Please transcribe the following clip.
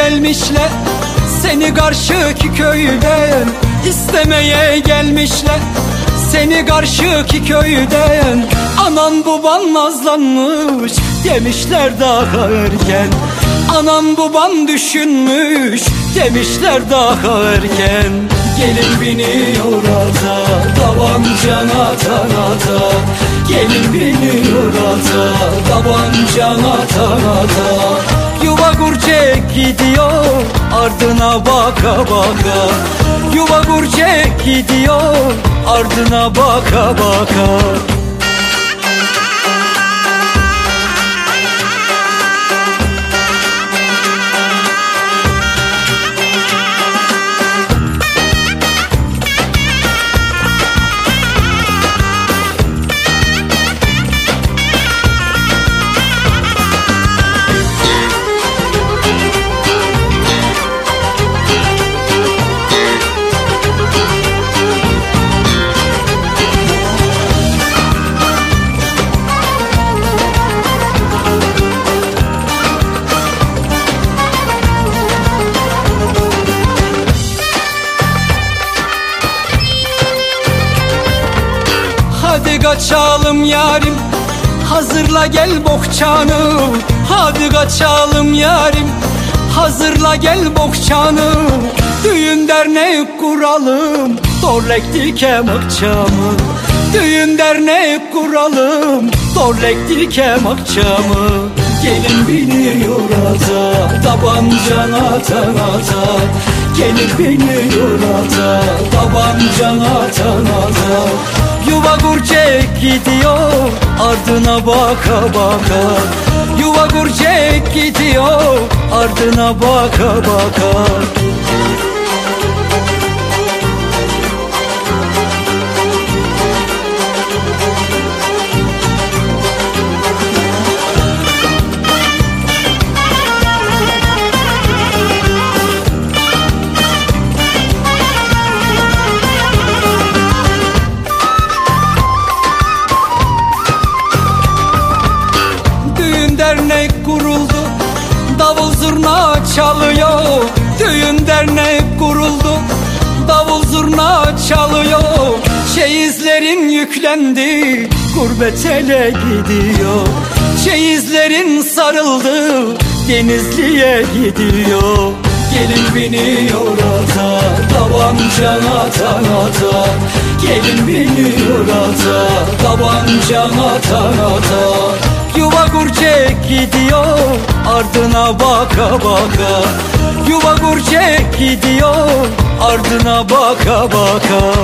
gelmişler. Seni karşıki köyden istemeye gelmişler. Seni karşıki köyden Anan baban nazlanmış demişler daha erken. Anan baban düşünmüş demişler daha erken. Gelin biniyor ata tabancana tanata. Gelin biniyor ata tabancana tanata. Yuva kurcek gidiyor ardına baka baka. Yuva kurcek gidiyor ardına baka baka Hadi kaçalım yarim. Hazırla gel bohçanı Hadi kaçalım yarim. Hazırla gel bohçanı Düğün dernek kuralım? Dorlek dikem akçamı Düğün dernek kuralım? Dorlek dikem akçamı Gelin biniyor ata Tabancana tanata. Gelin biniyor ata Tabancana tanata Yuva kurcek gidiyor ardına baka baka. Yuva kurcek gidiyor ardına baka baka Düğün dernek kuruldu Davul zurna çalıyor Çeyizlerin yüklendi Gurbet ele gidiyor. Çeyizlerin sarıldı Denizli'ye gidiyor. Gelin biniyor ata Tabancana tanata. Gelin biniyor ata Tabancana tanata. Yuva kurcek gidiyor ardına baka baka Yuva kurcek gidiyor. Ardına baka baka